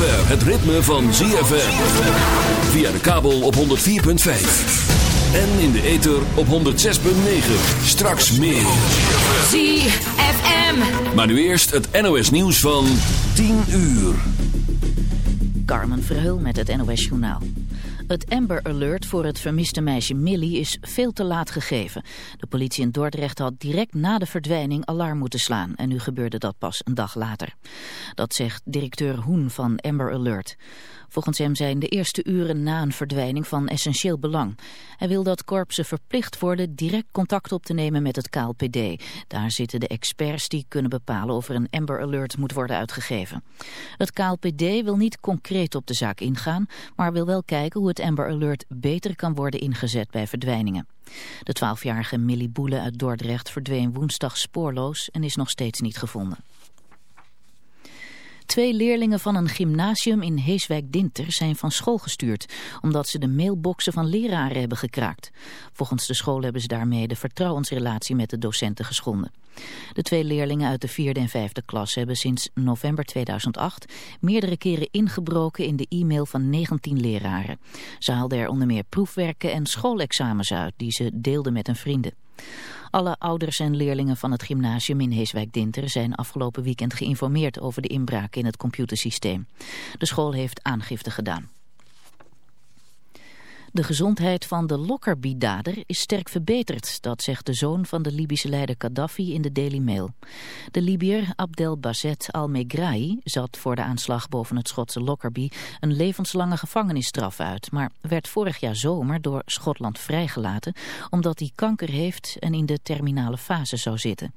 zover het ritme van ZFM. Via de kabel op 104.5. En in de ether op 106.9. Straks meer. ZFM. Maar nu eerst het NOS nieuws van 10 uur. Carmen Verheul met het NOS Journaal. Het Amber Alert voor het vermiste meisje Millie is veel te laat gegeven. Politie in Dordrecht had direct na de verdwijning alarm moeten slaan. En nu gebeurde dat pas een dag later. Dat zegt directeur Hoen van Amber Alert. Volgens hem zijn de eerste uren na een verdwijning van essentieel belang. Hij wil dat korpsen verplicht worden direct contact op te nemen met het KLPD. Daar zitten de experts die kunnen bepalen of er een Amber Alert moet worden uitgegeven. Het KLPD wil niet concreet op de zaak ingaan, maar wil wel kijken hoe het Amber Alert beter kan worden ingezet bij verdwijningen. De 12-jarige Millie Boele uit Dordrecht verdween woensdag spoorloos en is nog steeds niet gevonden. Twee leerlingen van een gymnasium in Heeswijk-Dinter zijn van school gestuurd, omdat ze de mailboxen van leraren hebben gekraakt. Volgens de school hebben ze daarmee de vertrouwensrelatie met de docenten geschonden. De twee leerlingen uit de vierde en vijfde klas hebben sinds november 2008 meerdere keren ingebroken in de e-mail van 19 leraren. Ze haalden er onder meer proefwerken en schoolexamens uit die ze deelden met hun vrienden. Alle ouders en leerlingen van het gymnasium in Heeswijk-Dinter zijn afgelopen weekend geïnformeerd over de inbraak in het computersysteem. De school heeft aangifte gedaan. De gezondheid van de Lockerbie-dader is sterk verbeterd, dat zegt de zoon van de Libische leider Gaddafi in de Daily Mail. De Libiër Abdel Bazet al-Megrahi zat voor de aanslag boven het Schotse Lockerbie een levenslange gevangenisstraf uit, maar werd vorig jaar zomer door Schotland vrijgelaten omdat hij kanker heeft en in de terminale fase zou zitten.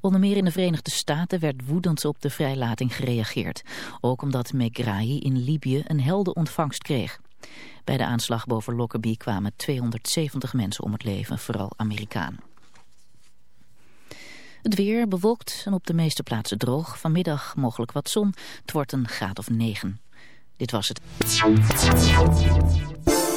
Onder meer in de Verenigde Staten werd woedend op de vrijlating gereageerd, ook omdat Megrahi in Libië een helde ontvangst kreeg. Bij de aanslag boven Lockerbie kwamen 270 mensen om het leven, vooral Amerikanen. Het weer bewolkt en op de meeste plaatsen droog. Vanmiddag mogelijk wat zon. Het wordt een graad of 9. Dit was het.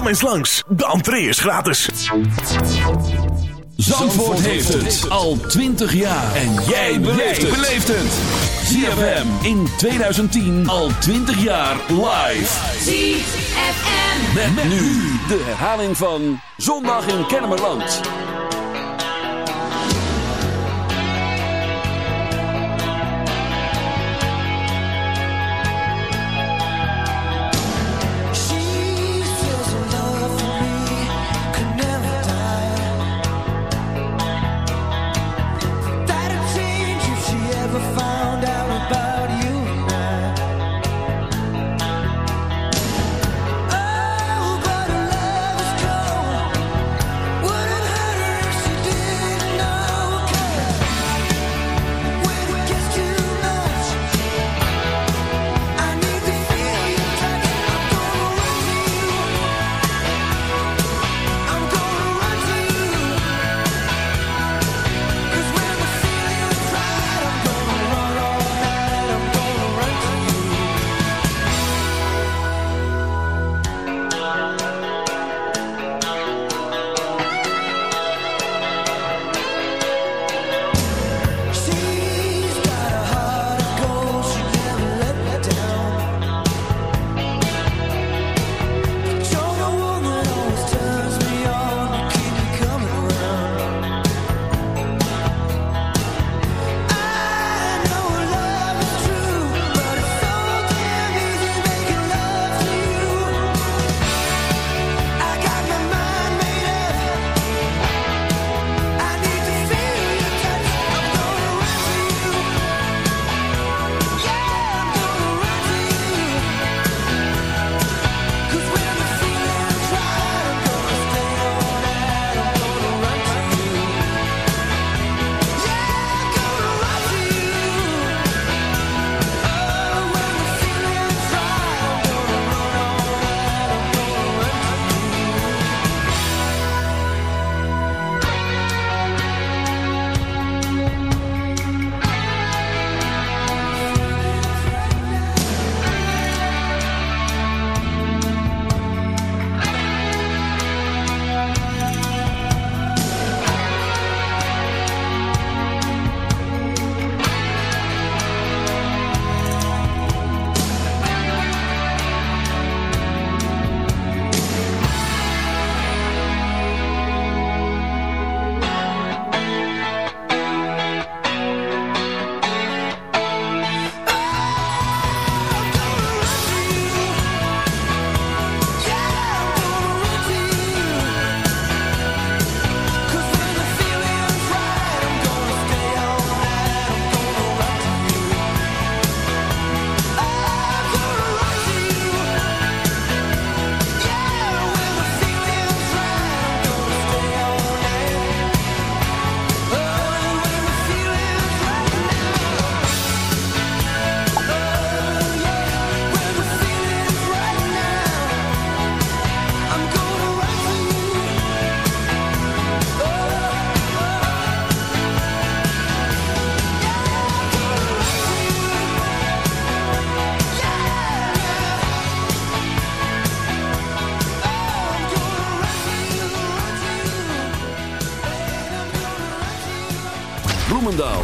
Kom eens langs, de entree is gratis. Zandvoort heeft het al 20 jaar. En jij beleeft het. ZFM in 2010 al 20 jaar live. ZFM. Met, met nu de herhaling van Zondag in Kennemerland.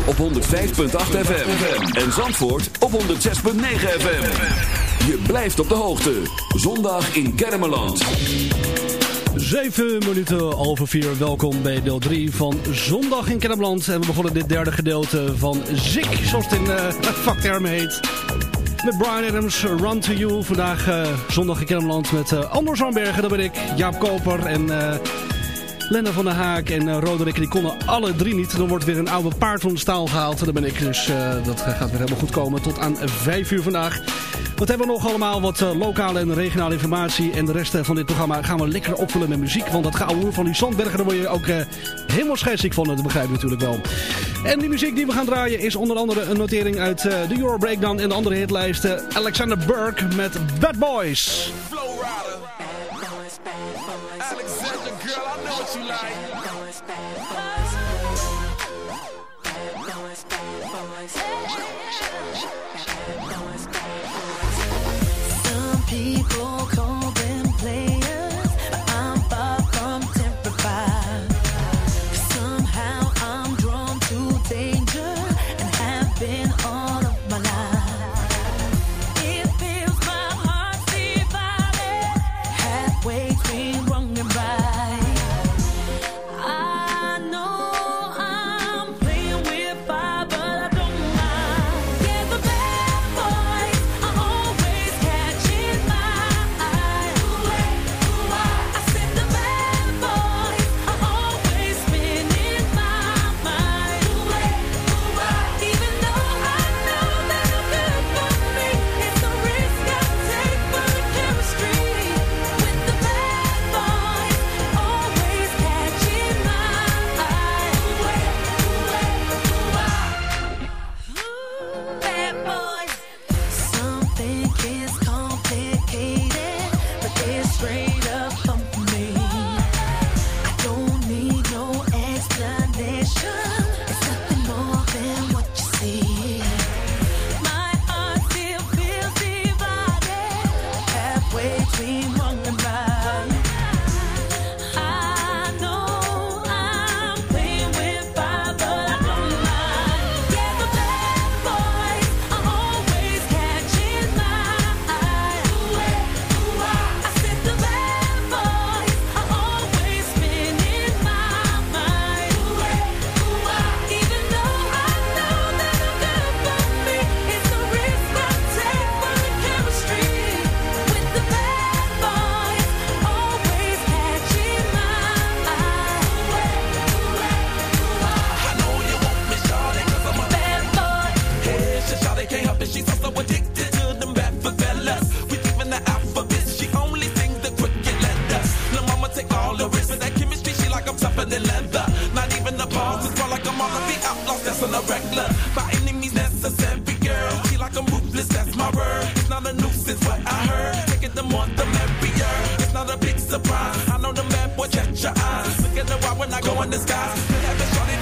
Op 105.8 FM. En Zandvoort op 106.9 FM. Je blijft op de hoogte. Zondag in Kermeland. 7 minuten over 4. Welkom bij deel 3 van Zondag in Kermeland. En we begonnen dit derde gedeelte van Zik, zoals het in uh, vaktermen heet. Met Brian Adams, Run to You. Vandaag uh, Zondag in Kermeland met uh, Anders Zandbergen, dat ben ik. Jaap Koper en... Lenne van der Haak en uh, Roderick, die konden alle drie niet. Dan wordt weer een oude paard van de staal gehaald. Daar ben ik dus, uh, dat gaat weer helemaal goed komen. Tot aan 5 uur vandaag. Wat hebben we nog allemaal? Wat uh, lokale en regionale informatie. En de rest van dit programma gaan we lekker opvullen met muziek. Want dat gouden van die Zandbergen, daar word je ook helemaal scheidsziek van. Dat begrijp je natuurlijk wel. En die muziek die we gaan draaien is onder andere een notering uit de Euro Breakdown. En de andere hitlijsten. Alexander Burke met Bad Boys. What you like. Go in the disguise.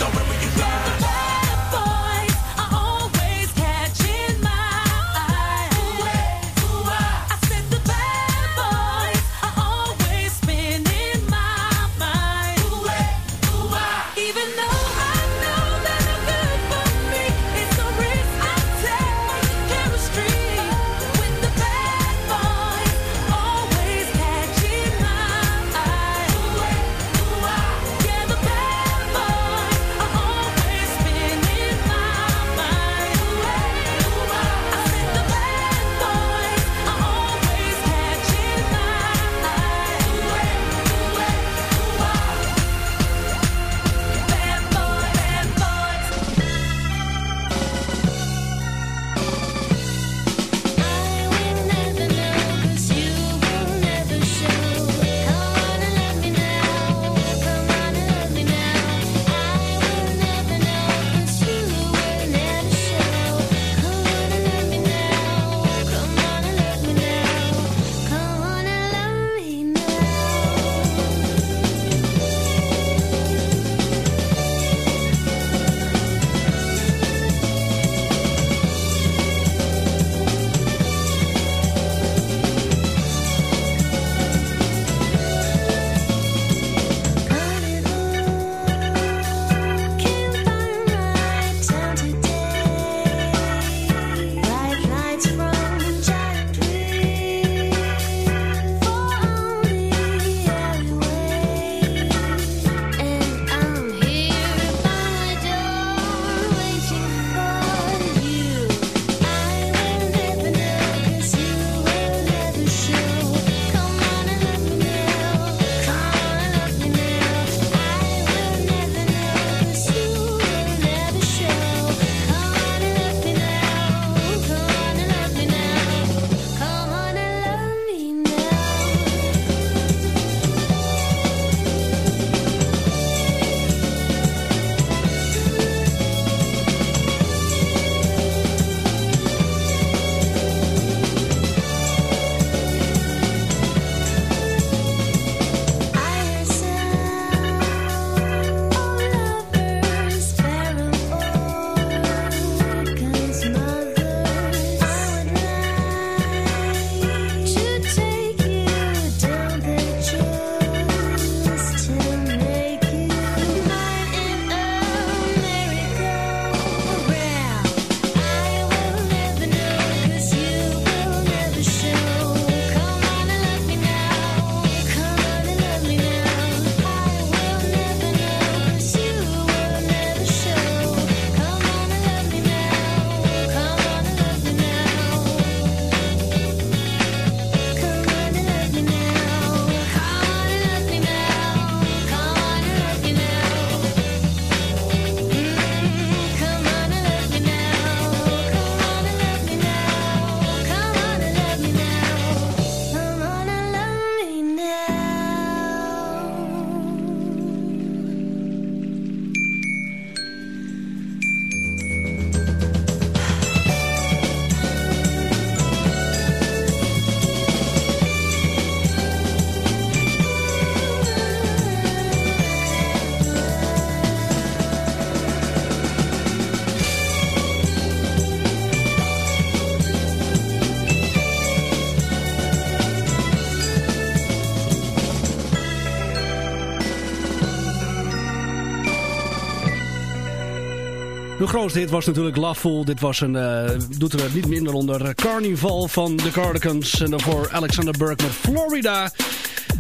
Grootste hit was natuurlijk Loveful. Dit was een, uh, doet er niet minder onder, Carnival van de Cardigans. En daarvoor Alexander Burke met Florida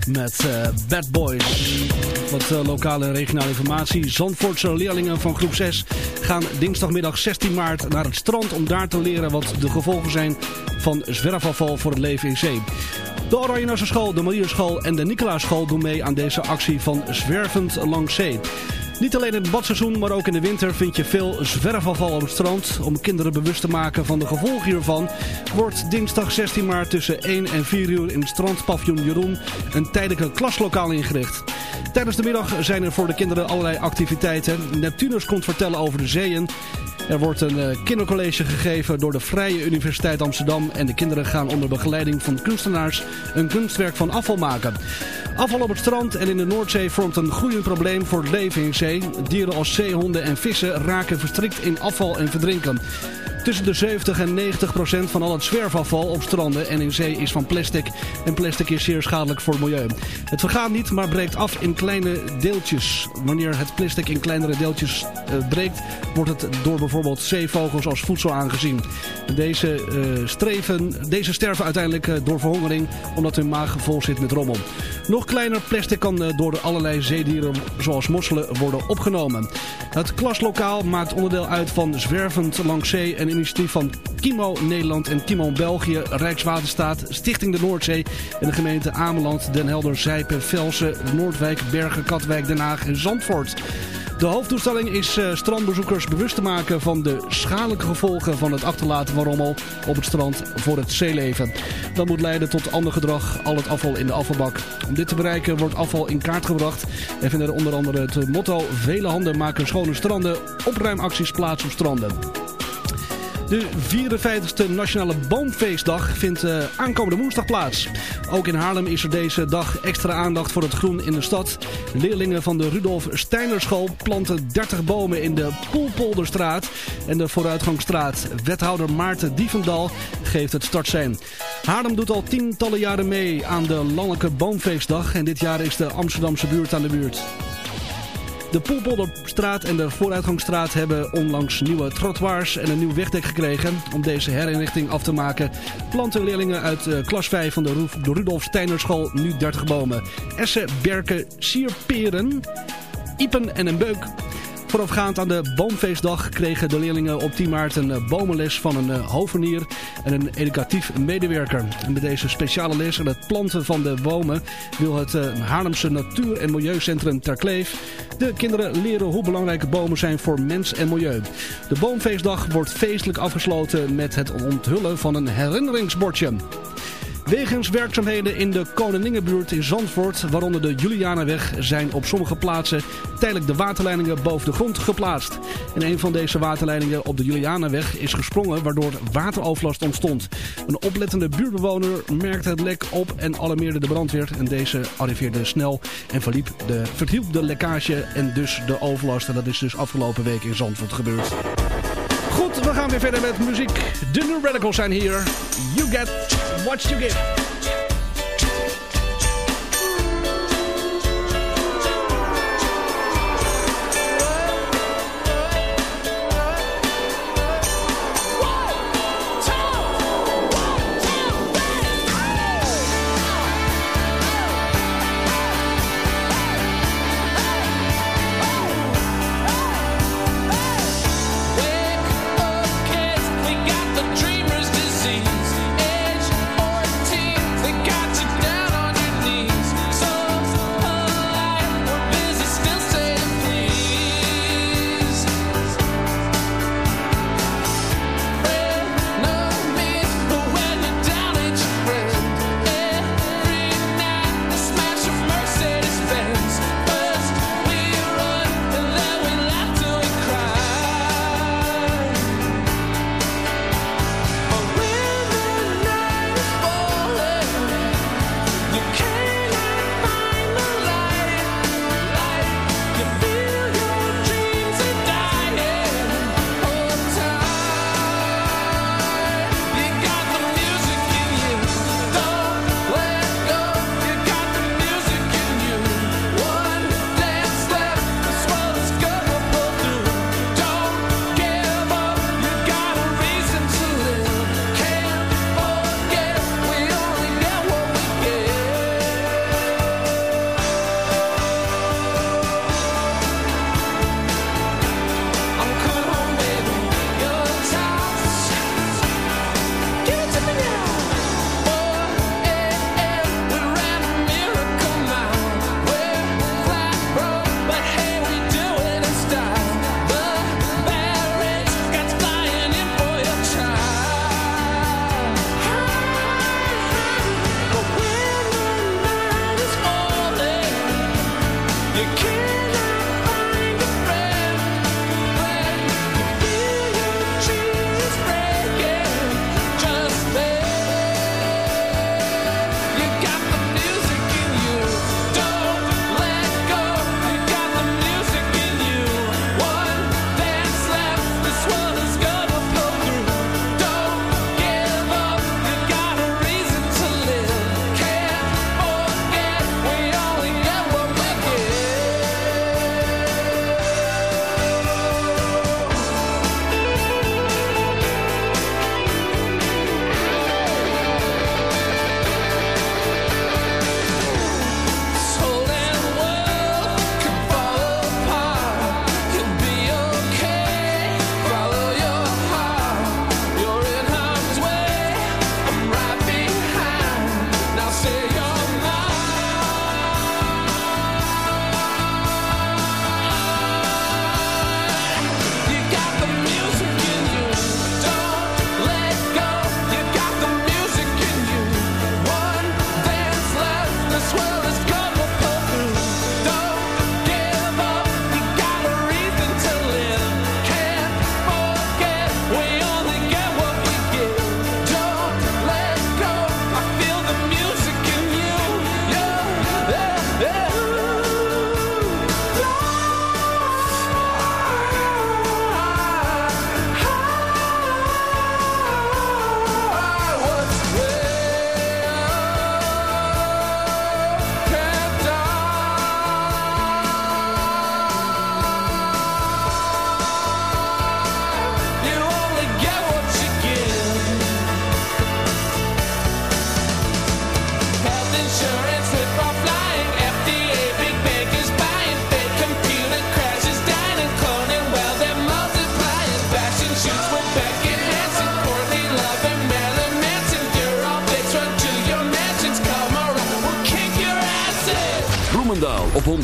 met uh, Bad Boys. Wat uh, lokale en regionale informatie. Zandvoortse leerlingen van groep 6 gaan dinsdagmiddag 16 maart naar het strand om daar te leren wat de gevolgen zijn van zwerfafval voor het leven in zee. De Oranje School, de Marierschool en de Nicolaaschool doen mee aan deze actie van Zwervend Langs Zee. Niet alleen in het badseizoen, maar ook in de winter vind je veel zwerfafval op het strand. Om kinderen bewust te maken van de gevolgen hiervan wordt dinsdag 16 maart tussen 1 en 4 uur in het strandpavillon Jeroen een tijdelijke klaslokaal ingericht. Tijdens de middag zijn er voor de kinderen allerlei activiteiten. Neptunus komt vertellen over de zeeën. Er wordt een uh, kindercollege gegeven door de Vrije Universiteit Amsterdam. En de kinderen gaan onder begeleiding van kunstenaars een kunstwerk van afval maken. Afval op het strand en in de Noordzee vormt een groeiend probleem voor het leven in zee. Dieren als zeehonden en vissen raken verstrikt in afval en verdrinken. Tussen de 70 en 90 procent van al het zwerfafval op stranden en in zee is van plastic. En plastic is zeer schadelijk voor het milieu. Het vergaat niet, maar breekt af in kleine deeltjes. Wanneer het plastic in kleinere deeltjes uh, breekt, wordt het door bijvoorbeeld zeevogels als voedsel aangezien. Deze, uh, streven, deze sterven uiteindelijk uh, door verhongering, omdat hun maag vol zit met rommel. Nog kleiner plastic kan door allerlei zeedieren, zoals mosselen, worden opgenomen. Het klaslokaal maakt onderdeel uit van Zwervend Langs Zee en initiatief van Kimo Nederland en Kimo België, Rijkswaterstaat, Stichting de Noordzee en de gemeente Ameland, Den Helder, Zijpen, Velsen, Noordwijk, Bergen, Katwijk, Den Haag en Zandvoort. De hoofddoelstelling is uh, strandbezoekers bewust te maken van de schadelijke gevolgen van het achterlaten van rommel op het strand voor het zeeleven. Dat moet leiden tot ander gedrag, al het afval in de afvalbak. Om dit te bereiken wordt afval in kaart gebracht en vinden er onder andere het motto Vele handen maken schone stranden, opruimacties plaats op stranden. De 54e Nationale Boomfeestdag vindt uh, aankomende woensdag plaats. Ook in Haarlem is er deze dag extra aandacht voor het groen in de stad. Leerlingen van de Rudolf Steinerschool planten 30 bomen in de Poelpolderstraat en de Vooruitgangsstraat. Wethouder Maarten Dievendal geeft het startsein. Haarlem doet al tientallen jaren mee aan de Landelijke Boomfeestdag en dit jaar is de Amsterdamse buurt aan de buurt. De Poelpolderstraat en de Vooruitgangsstraat hebben onlangs nieuwe trottoirs en een nieuw wegdek gekregen. Om deze herinrichting af te maken planten leerlingen uit uh, klas 5 van de, Ru de Rudolf Steinerschool nu 30 bomen. Essen, berken, sierperen, iepen en een beuk. Voorafgaand aan de boomfeestdag kregen de leerlingen op 10 maart een bomenles van een hovenier en een educatief medewerker. Met deze speciale les en het planten van de bomen wil het Haarlemse Natuur- en Milieucentrum Terkleef de kinderen leren hoe belangrijk bomen zijn voor mens en milieu. De boomfeestdag wordt feestelijk afgesloten met het onthullen van een herinneringsbordje. Wegens werkzaamheden in de Koningingenbuurt in Zandvoort, waaronder de Julianenweg, zijn op sommige plaatsen tijdelijk de waterleidingen boven de grond geplaatst. En een van deze waterleidingen op de Julianenweg is gesprongen, waardoor wateroverlast ontstond. Een oplettende buurtbewoner merkte het lek op en alarmeerde de brandweer. En deze arriveerde snel en verliep de, verhielp de lekkage en dus de overlast. En dat is dus afgelopen week in Zandvoort gebeurd. Goed, we gaan weer verder met muziek. De New Radicals zijn hier. You get what you give.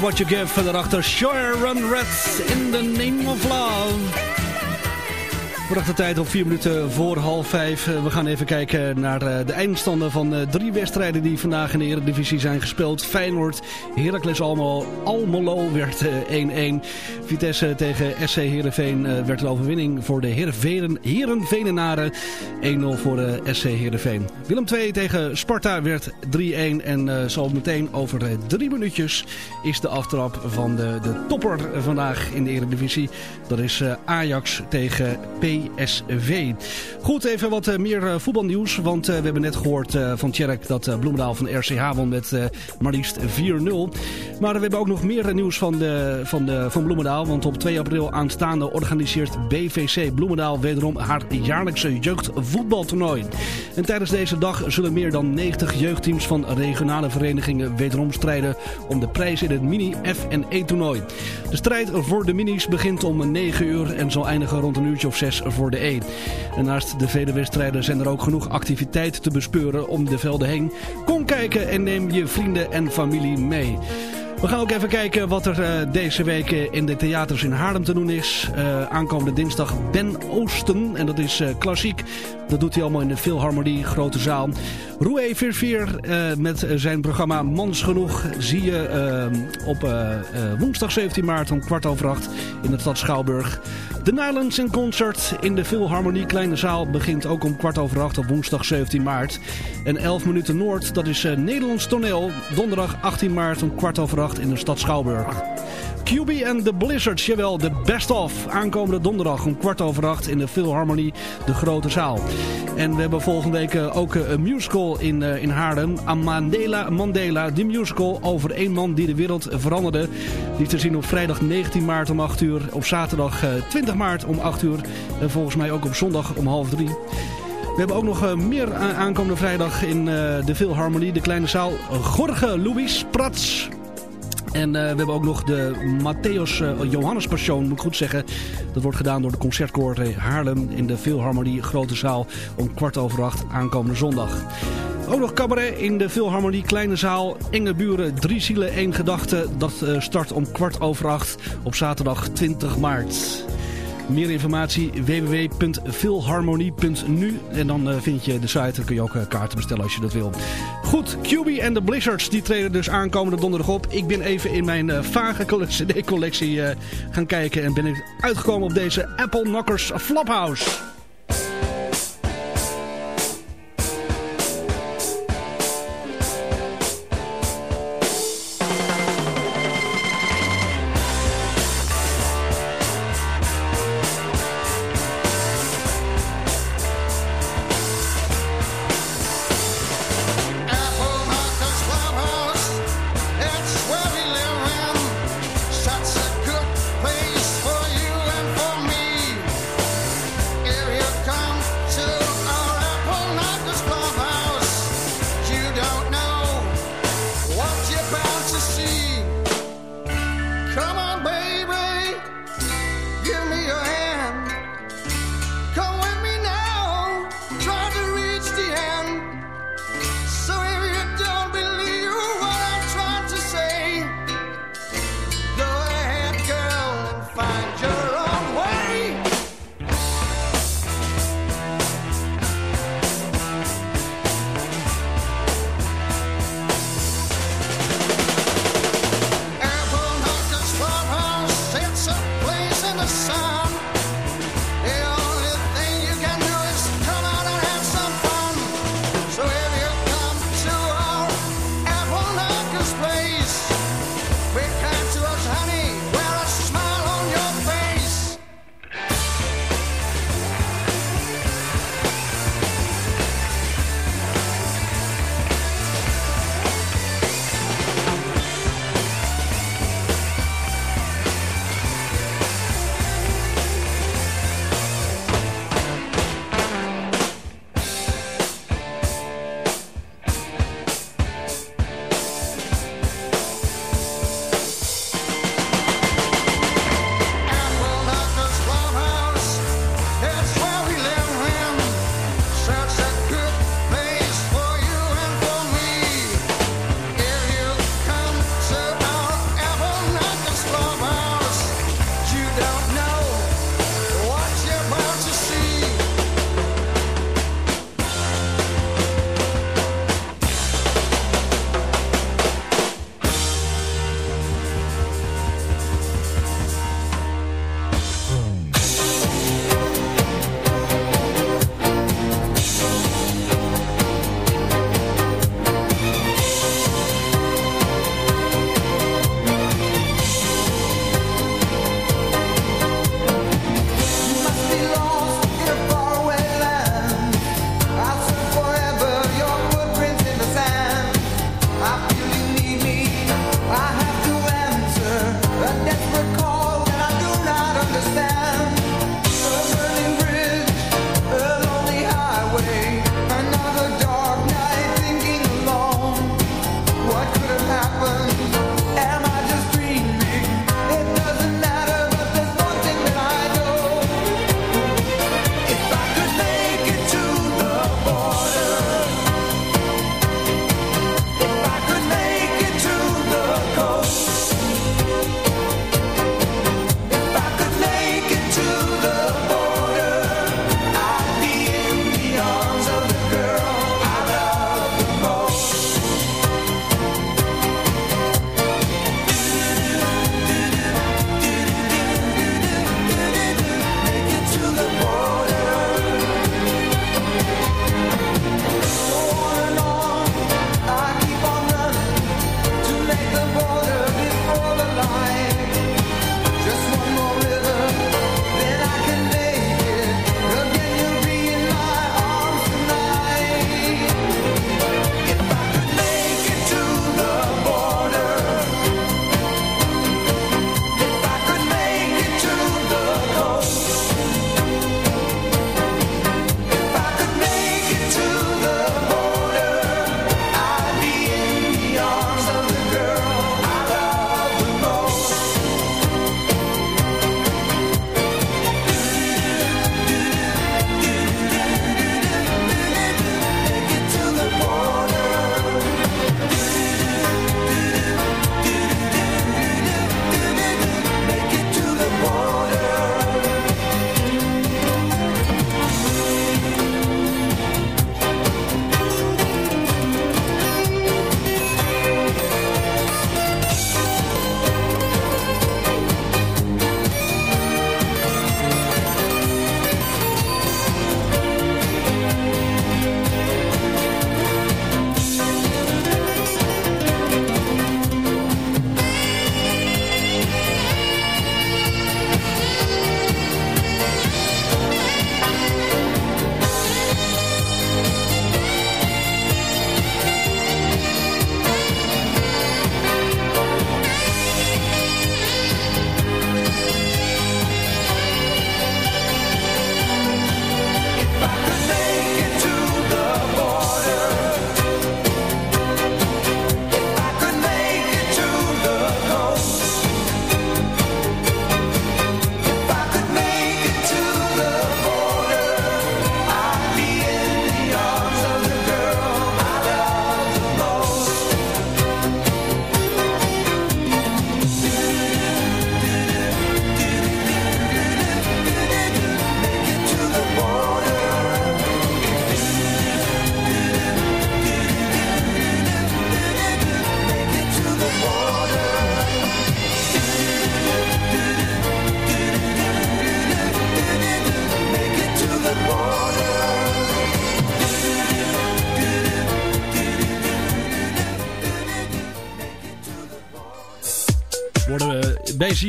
Get What You Give. En daarachter Sure Run Reds in the Name of Love. Bracht de tijd op 4 minuten voor half 5. We gaan even kijken naar eh, de eindstanden van eh, drie wedstrijden die vandaag in de Eredivisie zijn gespeeld. Feyenoord, Heracles Almelo, Almelo werd eh, 1-1. Vitesse tegen SC Heerenveen eh, werd een overwinning voor de Heerenveen, Heerenveenenaren. 1-0 voor de SC Heerenveen. Willem 2 tegen Sparta werd 3-1. En eh, zo meteen over eh, drie minuutjes is de aftrap van de, de topper vandaag in de Eredivisie. Dat is eh, Ajax tegen PSV. Goed, even wat eh, meer eh, voetbalnieuws. Want eh, we hebben net gehoord eh, van Tjerk dat eh, Bloemendaal van RCH won met eh, maar liefst 4-0. Maar we hebben ook nog meer eh, nieuws van, de, van, de, van Bloemendaal. Want op 2 april aanstaande organiseert BVC Bloemendaal wederom haar jaarlijkse jeugdvoetbaltoernooi. En tijdens deze dag zullen meer dan 90 jeugdteams van regionale verenigingen wederom strijden om de prijs in het mini F&E toernooi. De strijd voor de minis begint om 9 uur en zal eindigen rond een uurtje of 6 voor de E. En naast de vele wedstrijden zijn er ook genoeg activiteit te bespeuren om de velden heen. Kom kijken en neem je vrienden en familie mee. We gaan ook even kijken wat er eh, deze week eh, in de theaters in Haarlem te doen is. Eh, aankomende dinsdag Ben Oosten. En dat is klassiek. Dat doet hij allemaal in de Philharmonie, grote zaal. Roué Verveer eh met zijn programma Mans Genoeg zie je eh, op eh, eh, woensdag 17 maart om kwart over acht in de stad Schouwburg. De Nylons in Concert in de Philharmonie Kleine Zaal begint ook om kwart over acht op woensdag 17 maart. En 11 minuten Noord, dat is eh, Nederlands toneel, donderdag 18 maart om kwart over acht in de stad Schouwburg. QB en de Blizzards, jawel, de best of. Aankomende donderdag om kwart over acht in de Philharmonie, de grote zaal. En we hebben volgende week eh, ook eh, een musical in, eh, in Haarlem. Amandela Mandela, die musical over één man die de wereld veranderde. Die te zien op vrijdag 19 maart om 8 uur. Op zaterdag eh, 20 maart om 8 uur. En volgens mij ook op zondag om half drie. We hebben ook nog meer aankomende vrijdag in de Philharmonie, de kleine zaal. Gorge Louis Prats. En eh, we hebben ook nog de Matthäus eh, Johannes moet ik goed zeggen. Dat wordt gedaan door de Concertkoor Haarlem in de Philharmonie Grote Zaal om kwart over acht aankomende zondag. Ook nog cabaret in de Philharmonie Kleine Zaal. Enge buren, drie zielen, één gedachte. Dat eh, start om kwart over acht op zaterdag 20 maart. Meer informatie www.philharmonie.nu En dan eh, vind je de site. Dan kun je ook eh, kaarten bestellen als je dat wil. Goed, QB en de Blizzards die treden dus aankomende donderdag op. Ik ben even in mijn eh, vage cd-collectie gaan kijken. En ben ik uitgekomen op deze Apple Knockers Flophouse.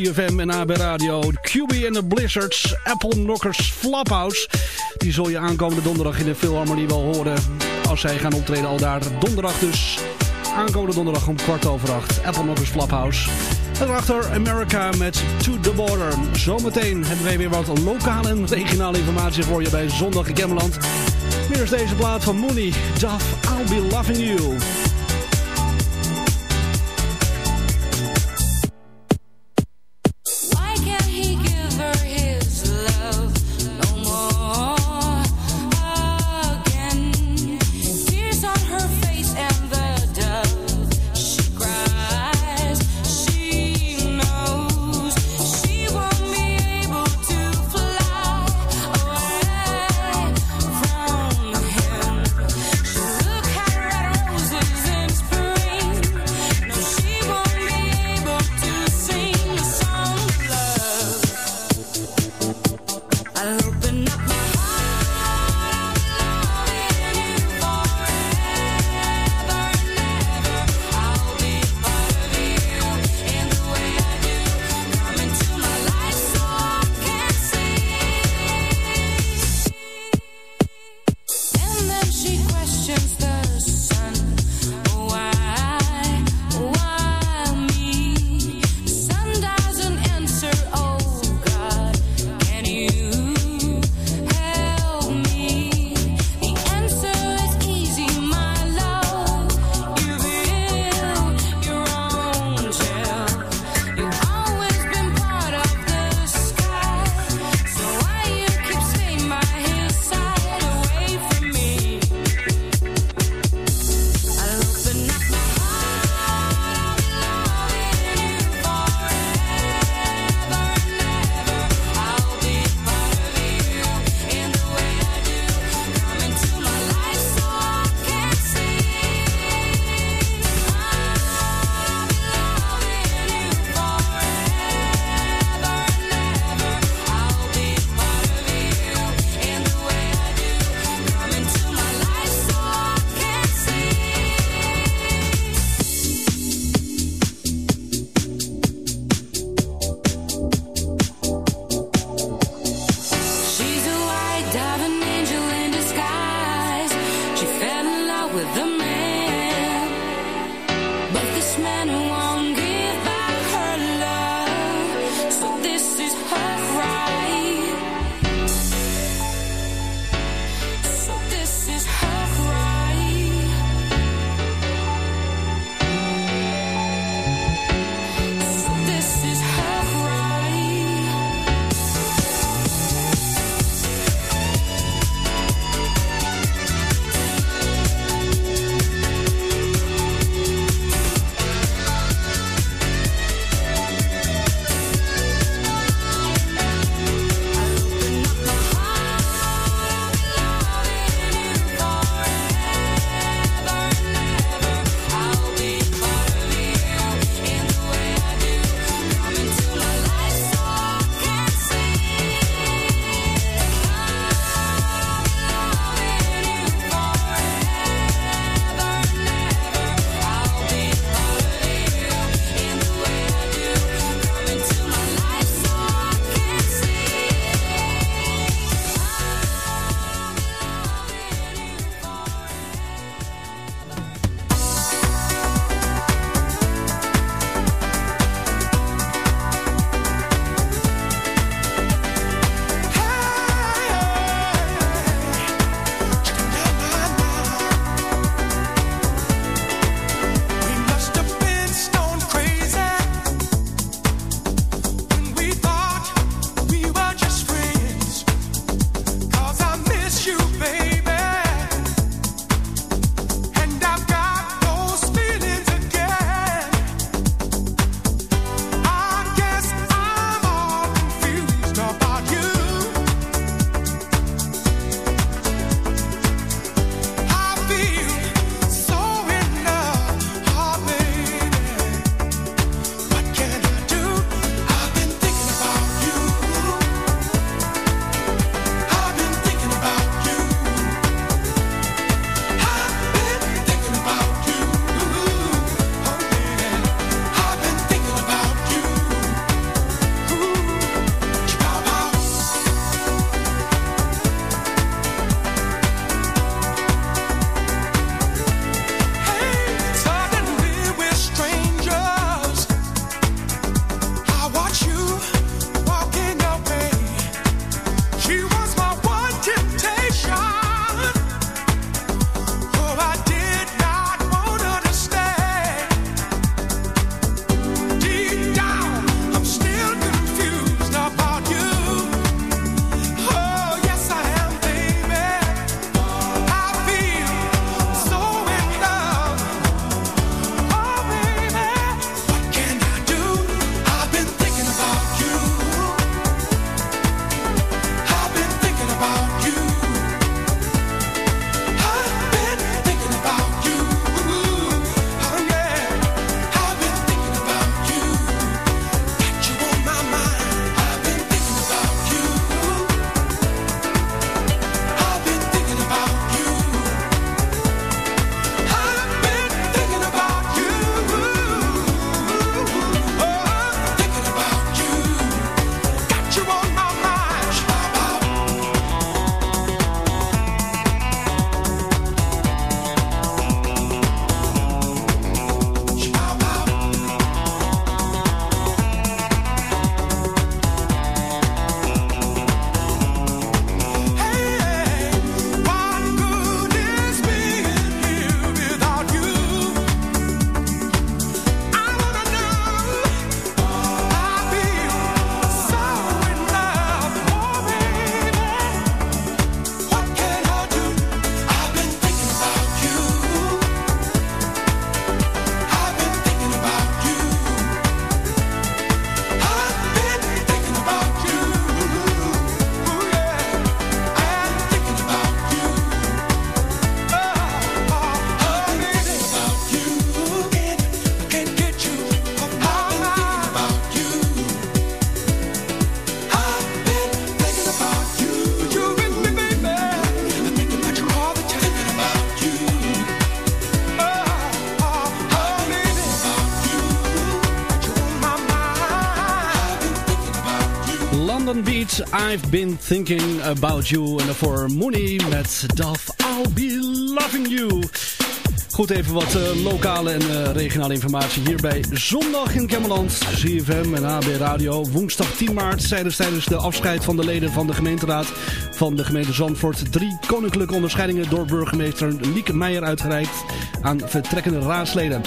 CFM en AB Radio. QB en de Blizzards, Apple Knockers, Flaphouse. Die zul je aankomende donderdag in de Philharmonie wel horen. Als zij gaan optreden al daar. Donderdag dus. Aankomende donderdag om kwart over acht. Apple Knockers, Flaphouse. En daarachter America met To The Border. Zometeen hebben wij weer wat lokale en regionale informatie voor je bij Zondag in Gemmeland. Weer is deze plaat van Mooney. Duff, I'll Be Loving You. I've been thinking about you. En daarvoor Mooney met Duff, I'll be loving you. Goed, even wat eh, lokale en eh, regionale informatie hier bij Zondag in Kemmerland. CFM en AB Radio. Woensdag 10 maart tijdens, tijdens de afscheid van de leden van de gemeenteraad van de gemeente Zandvoort. Drie koninklijke onderscheidingen door burgemeester Lieke Meijer uitgereikt aan vertrekkende raadsleden.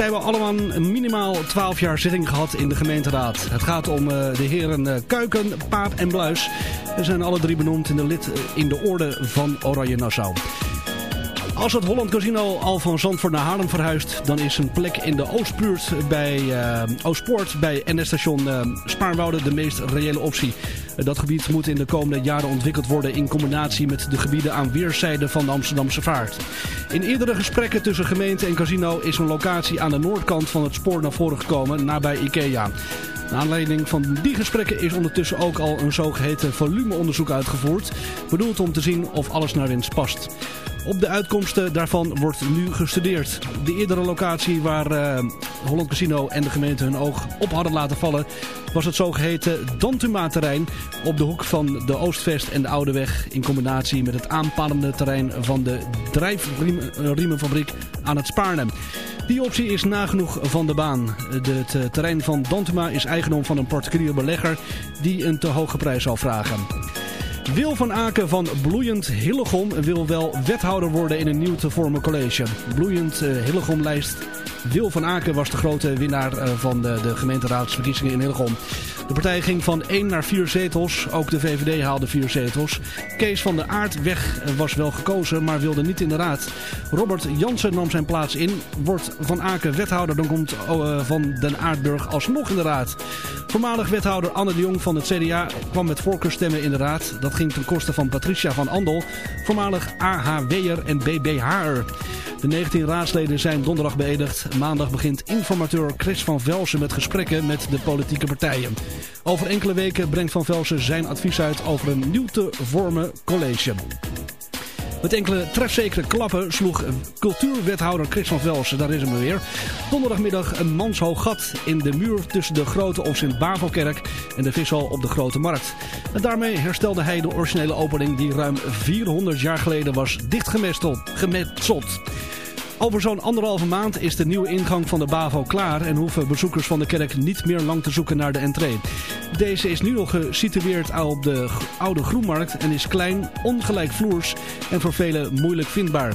Zij hebben allemaal minimaal 12 jaar zitting gehad in de gemeenteraad. Het gaat om eh, de heren eh, Kuiken, Paap en Bluis. Ze zijn alle drie benoemd in de lid eh, in de orde van Oranje Nassau. Als het Holland Casino al van Zandvoort naar Haarlem verhuist, dan is een plek in de Oostbuurt bij uh, Oostpoort bij NS-station uh, de meest reële optie. Dat gebied moet in de komende jaren ontwikkeld worden in combinatie met de gebieden aan weerszijden van de Amsterdamse vaart. In eerdere gesprekken tussen gemeente en casino is een locatie aan de noordkant van het spoor naar voren gekomen, nabij Ikea. Naar aanleiding van die gesprekken is ondertussen ook al een zogeheten volumeonderzoek uitgevoerd, bedoeld om te zien of alles naar winst past. Op de uitkomsten daarvan wordt nu gestudeerd. De eerdere locatie waar uh, Holland Casino en de gemeente hun oog op hadden laten vallen... was het zogeheten Dantuma-terrein op de hoek van de Oostvest en de Oudeweg... in combinatie met het aanpalende terrein van de drijfriemenfabriek aan het Spaarne. Die optie is nagenoeg van de baan. Het terrein van Dantuma is eigendom van een particulier belegger die een te hoge prijs zal vragen. Wil van Aken van Bloeiend Hillegom wil wel wethouder worden in een nieuw te vormen college. Bloeiend uh, Hillegom lijst Wil van Aken was de grote winnaar uh, van de, de gemeenteraadsverkiezingen in Hillegom. De partij ging van 1 naar 4 zetels. Ook de VVD haalde 4 zetels. Kees van der Aardweg was wel gekozen, maar wilde niet in de raad. Robert Jansen nam zijn plaats in. Wordt Van Aken wethouder, dan komt Van den Aardburg alsnog in de raad. Voormalig wethouder Anne de Jong van het CDA kwam met voorkeurstemmen in de raad. Dat ging ten koste van Patricia van Andel, voormalig AHW'er en BBH'er. De 19 raadsleden zijn donderdag beëdigd. Maandag begint informateur Chris van Velsen met gesprekken met de politieke partijen. Over enkele weken brengt Van Velsen zijn advies uit over een nieuw te vormen college. Met enkele trefzekere klappen sloeg cultuurwethouder Chris van Velsen, daar is hem weer, donderdagmiddag een manshoog gat in de muur tussen de grote of Sint-Bavelkerk en de vishal op de Grote Markt. En daarmee herstelde hij de originele opening die ruim 400 jaar geleden was dichtgemetseld. Over zo'n anderhalve maand is de nieuwe ingang van de BAVO klaar en hoeven bezoekers van de kerk niet meer lang te zoeken naar de entree. Deze is nu nog gesitueerd op de oude Groenmarkt en is klein, ongelijkvloers en voor velen moeilijk vindbaar.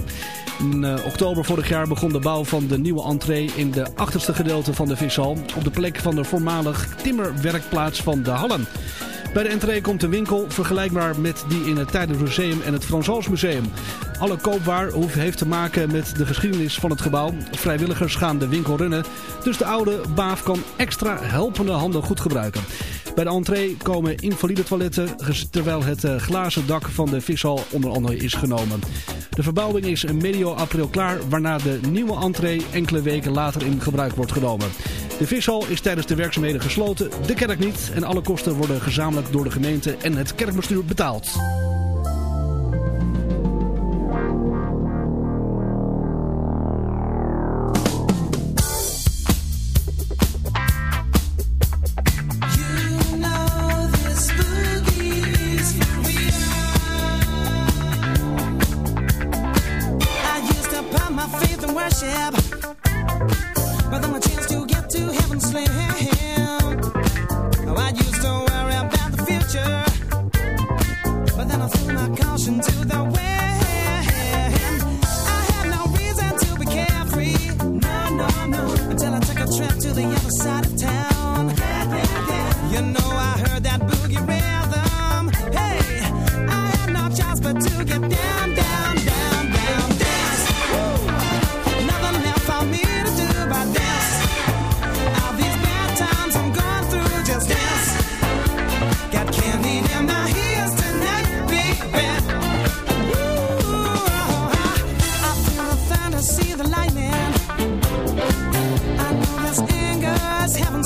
In uh, oktober vorig jaar begon de bouw van de nieuwe entree in de achterste gedeelte van de vishal op de plek van de voormalig timmerwerkplaats van de Hallen. Bij de entree komt een winkel vergelijkbaar met die in het Tijdens Museum en het Frans Museum. Alle koopwaar heeft te maken met de geschiedenis van het gebouw. Vrijwilligers gaan de winkel runnen, dus de oude baaf kan extra helpende handen goed gebruiken. Bij de entree komen invalide toiletten, terwijl het glazen dak van de vishal onder andere is genomen. De verbouwing is medio april klaar, waarna de nieuwe entree enkele weken later in gebruik wordt genomen. De vishal is tijdens de werkzaamheden gesloten, de kerk niet en alle kosten worden gezamenlijk door de gemeente en het kerkbestuur betaald.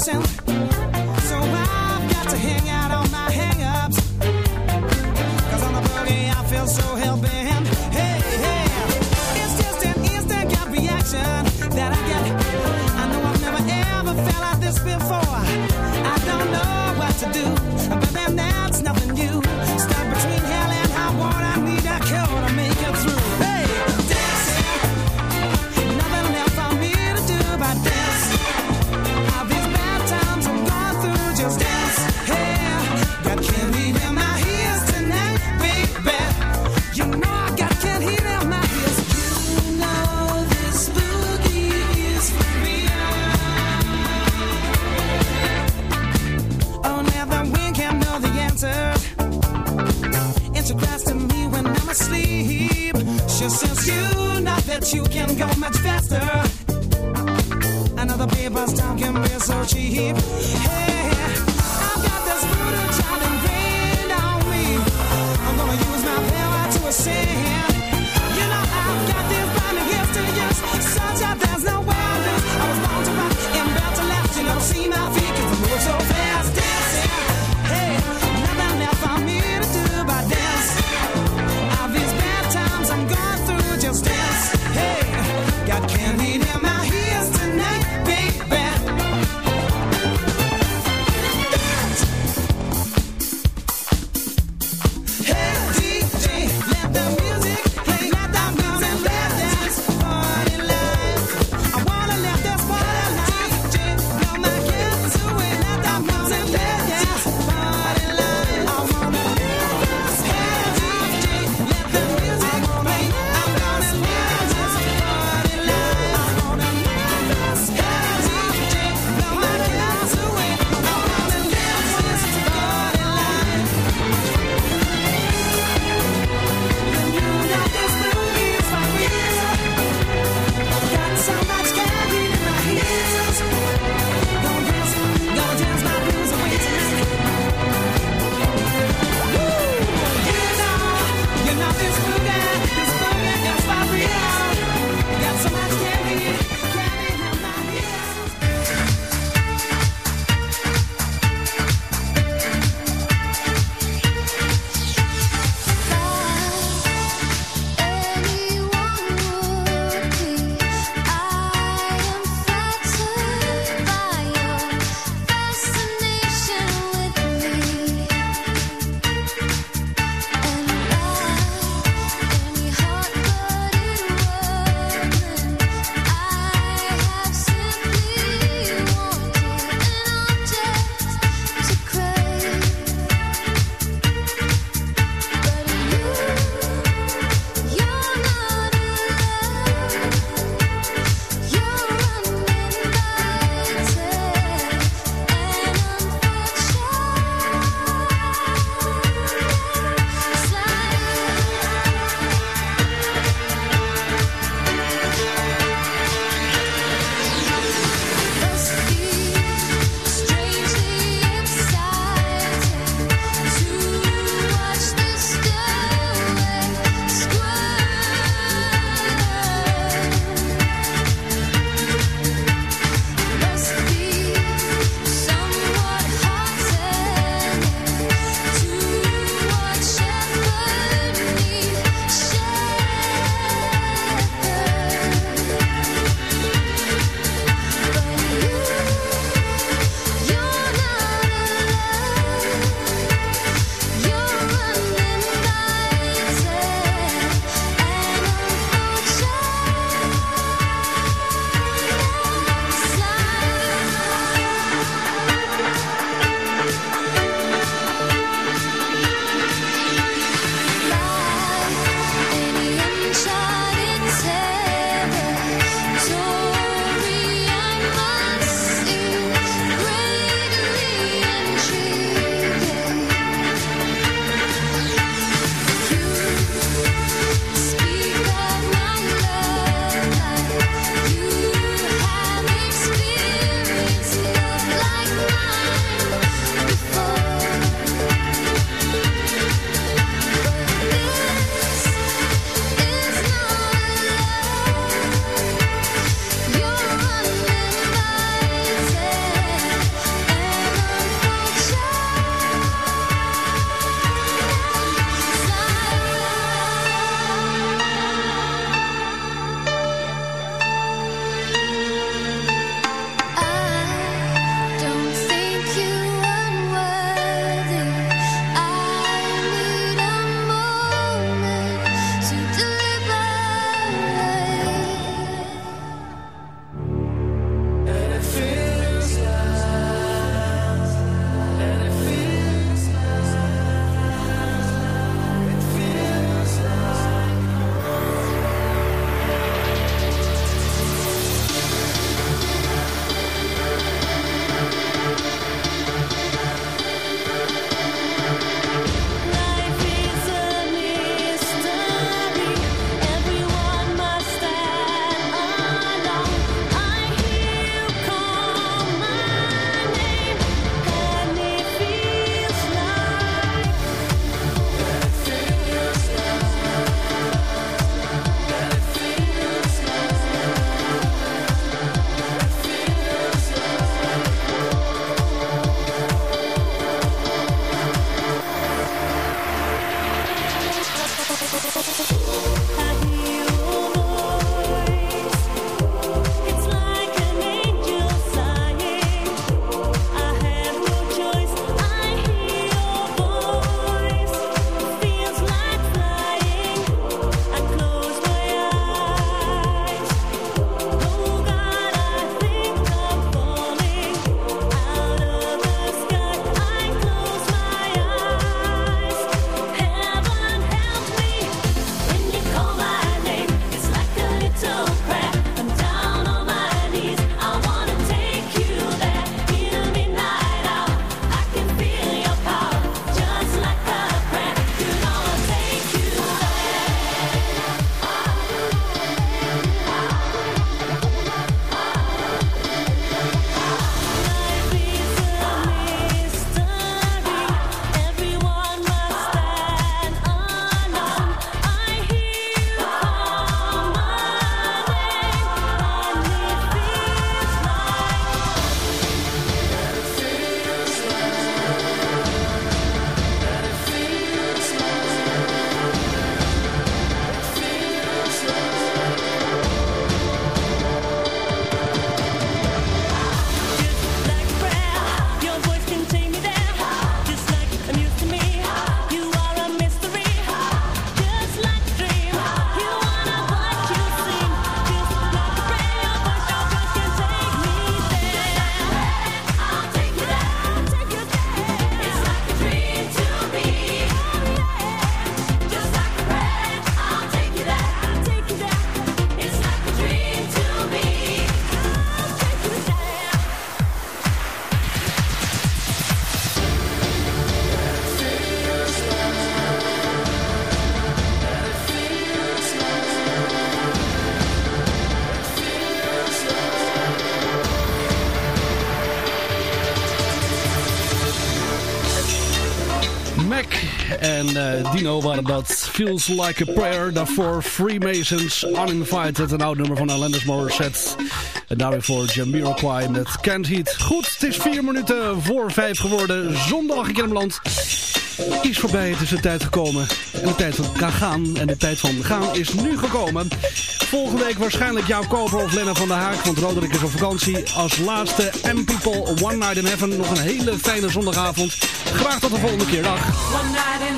dancing waren dat. Feels Like a Prayer. Daarvoor Freemasons, Uninvited. Een oud nummer van Alanis Morissette. En daarmee voor Jamiroquai met Can't Heat. Goed, het is vier minuten voor vijf geworden. Zondag in Kermeland. Is voorbij, het is de tijd gekomen. En de tijd van gaan. En de tijd van gaan is nu gekomen. Volgende week waarschijnlijk jouw Koper of Lena van der Haak. Want Roderick is op vakantie. Als laatste M-People One Night in Heaven. Nog een hele fijne zondagavond. Graag tot de volgende keer. Dag. One night in